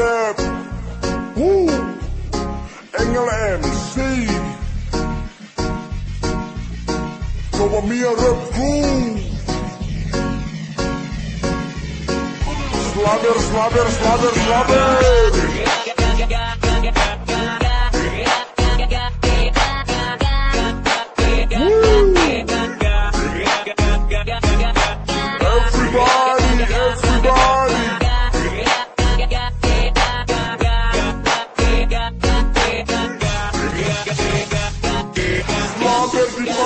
rap. Woo! Engel MC. Como minha rap crew. Slobber, slobber, slobber, slobber.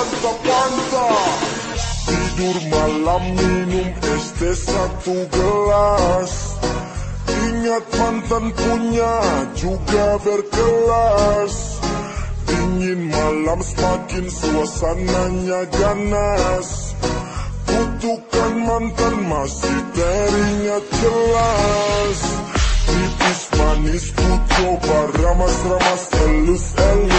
Pantai-pantai Tidur malam minum es teh satu gelas. Ingat mantan punya juga berkelas. Dingin malam semakin suasananya ganas. Kutukan mantan masih teringat jelas. Tipis manis ku coba ramas-ramas elus-elus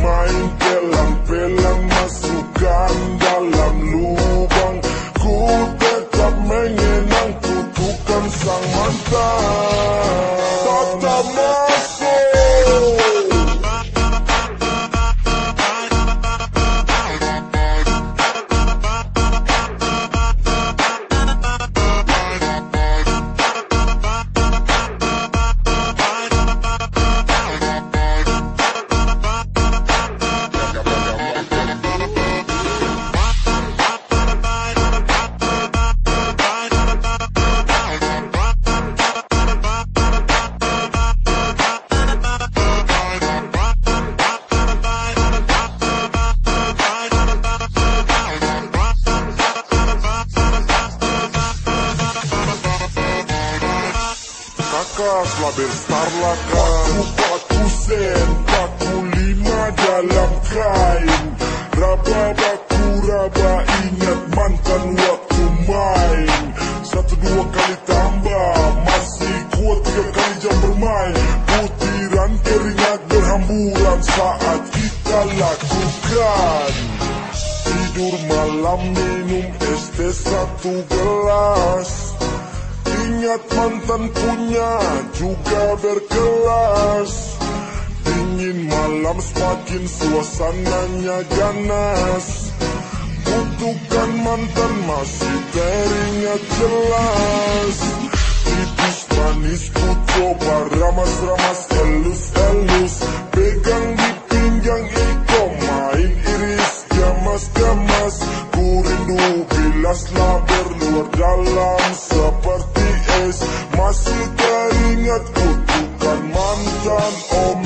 Main pelang-pelang masukkan dalam lubang Ku tetap mengenang kutukan sang mantan Kakak selabir star laka Paku sen Paku lima dalam kain. Raba baku raba Ingat mantan waktu main. Satu dua kali tambah Masih kuat tiga kali jam bermain. Butiran keringat berhamburan Saat kita lakukan. Tidur malam minum es teh satu gelas Ingat mantan punya juga berkelas. Dingin malam semakin suasananya ganas. Kutukan mantan masih teringat jelas. Tipis manis ku coba ramas-ramas elus-elus. Pegang di pinggang iko main iris gamas-gamas. Ku rindu bilas laber luar dalam seperti Masih teringat kutukan mantan Oh